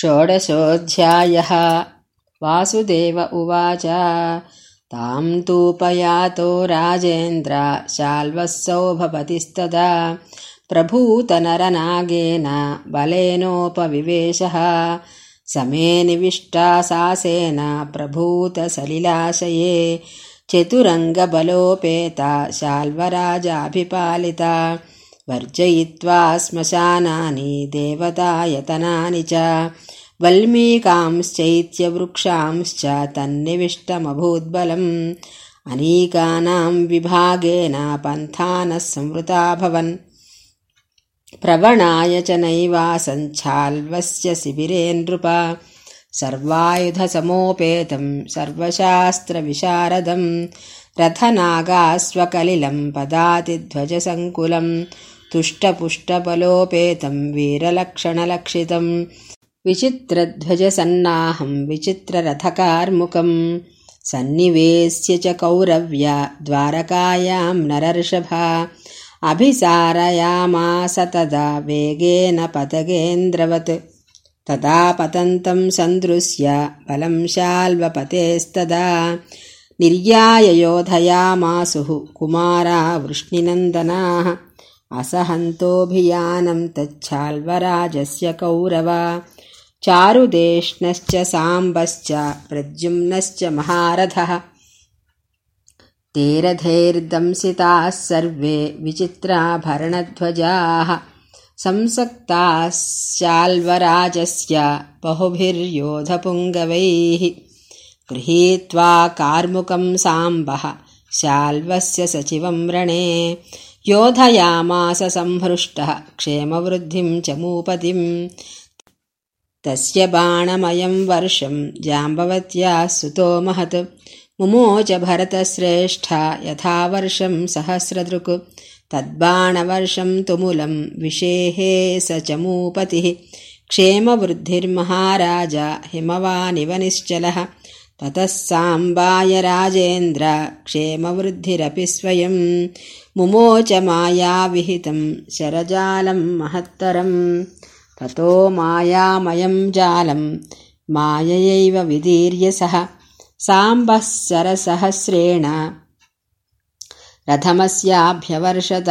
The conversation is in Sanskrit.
षोडशोऽध्यायः। वासुदेव उवाच तां तूपयातो राजेन्द्र शाल्वस्सौ भवतिस्तदा। प्रभूतनरनागेन बलेनोपविवेशः। समे निविष्टासासेन प्रभूतसलिलाशये। चतुरङ्गबलोपेता शाल्वराजाभिपालिता वर्जयित्वा श्मशानानि देवतायतनानि च। वल्मीकांश्चैत्यवृक्षांश्च तन्निविष्टमभूद्बलम्। अनीकानां विभागेन पन्थानः संवृताभवन् प्रवणाय च नैवासञ्छाल्वस्य शिबिरे नृप सर्वायुधसमोपेतं सर्वशास्त्रविशारदम् रथनागास्वकलिलं पदातिध्वजसङ्कुलम् तुष्टपुष्टबलोपेतं वीरलक्षणलक्षितम् विचित्रध्वजसन्नाहं विचित्ररथकार्मुकम् सन्निवेश्य च कौरव्या द्वारकायां नरर्षभा अभिसारयामास तदा वेगेन पतगेन्द्रवत् तदा पतन्तं सन्दृश्य बलं शाल्वपतेस्तदा निर्याययोधयामासुः कुमारा वृष्णिनन्दनाः। असहन्तोऽभियानं तच्छाल्वराजस्य कौरवा। चारुदेष्णश्च साम्बश्च प्रद्युम्नश्च महारथः। तेरथैर्दंसिताः सर्वे विचित्राभरणध्वजाः संसक्ताश्चाल्वराजस्य बहुभिर्योधपुङ्गवैः गृहीत्वा कार्मुकं साम्बः शाल्वस्य सचिवं रणे। योधयामास संहृष्टः क्षेमवृद्धिं च मूपतिम्। तस्य बाणमयं वर्षं जाम्बवत्याः सुतो महत्। मुमोच भरतश्रेष्ठा यथा वर्षं सहस्रदृक्। तद्बाणवर्षं तुमुलं विषेहे स च मूपतिः। क्षेमवृद्धिर्महाराज हिमवानिव निश्चलः ततः साम्बाय राजेन्द्र क्षेमवृद्धिरपि स्वयं। मुमोच मायाविहितं शरजालं महत्तरम् ततो मायामयं जालं माययैव विदीर्य सः साम्बः सरसहस्रेण रथमस्याभ्यवर्षत